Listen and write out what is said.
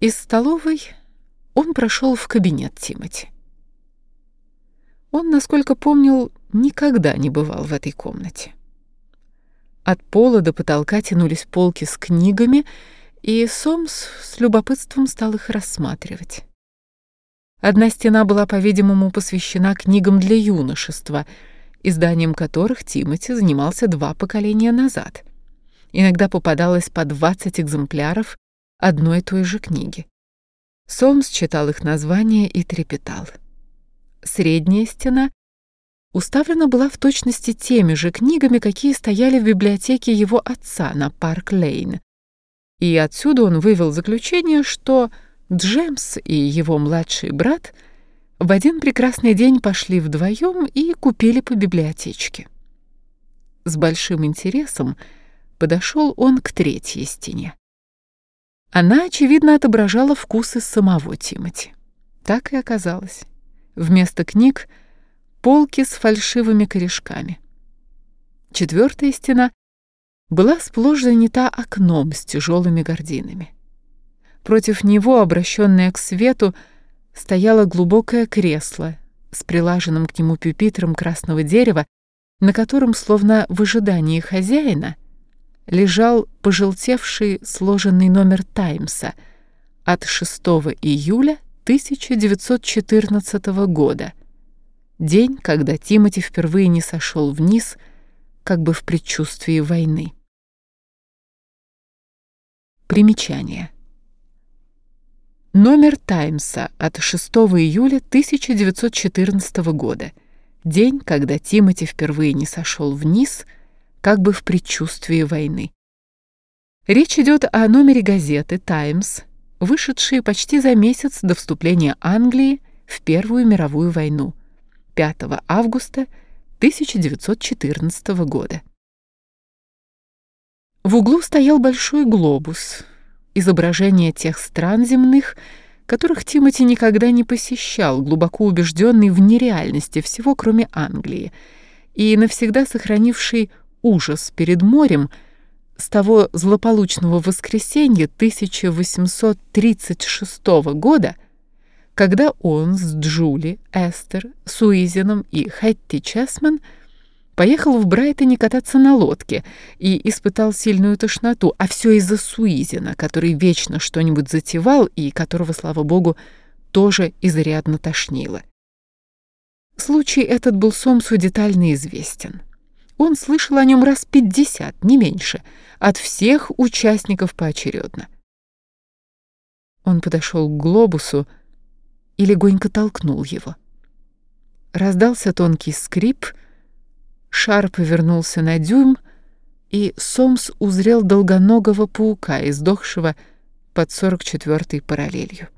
Из столовой он прошел в кабинет Тимати. Он, насколько помнил, никогда не бывал в этой комнате. От пола до потолка тянулись полки с книгами, и Сомс с любопытством стал их рассматривать. Одна стена была, по-видимому, посвящена книгам для юношества, изданием которых Тимати занимался два поколения назад. Иногда попадалось по 20 экземпляров одной и той же книги. Сомс читал их название и трепетал. Средняя стена уставлена была в точности теми же книгами, какие стояли в библиотеке его отца на Парк-Лейн. И отсюда он вывел заключение, что Джемс и его младший брат в один прекрасный день пошли вдвоем и купили по библиотечке. С большим интересом подошел он к третьей стене. Она, очевидно, отображала вкусы самого Тимати. Так и оказалось. Вместо книг — полки с фальшивыми корешками. Четвертая стена была сплошь занята окном с тяжелыми гардинами. Против него, обращенное к свету, стояло глубокое кресло с прилаженным к нему пюпитром красного дерева, на котором, словно в ожидании хозяина, лежал пожелтевший сложенный номер «Таймса» от 6 июля 1914 года, день, когда Тимоти впервые не сошел вниз, как бы в предчувствии войны. Примечание. Номер «Таймса» от 6 июля 1914 года. День, когда Тимоти впервые не сошел вниз, как бы в предчувствии войны. Речь идет о номере газеты «Таймс», вышедшей почти за месяц до вступления Англии в Первую мировую войну, 5 августа 1914 года. В углу стоял большой глобус — изображение тех стран земных, которых Тимоти никогда не посещал, глубоко убежденный в нереальности всего, кроме Англии, и навсегда сохранивший ужас перед морем с того злополучного воскресенья 1836 года, когда он с Джули, Эстер, Суизином и Хэтти Чесман – Поехал в Брайтоне кататься на лодке и испытал сильную тошноту, а все из-за Суизина, который вечно что-нибудь затевал и которого, слава богу, тоже изрядно тошнило. Случай этот был Сомсу детально известен. Он слышал о нем раз пятьдесят, не меньше, от всех участников поочередно. Он подошел к глобусу и легонько толкнул его. Раздался тонкий скрип — Шар повернулся на дюйм, и Сомс узрел долгоногого паука, издохшего под 44-й параллелью.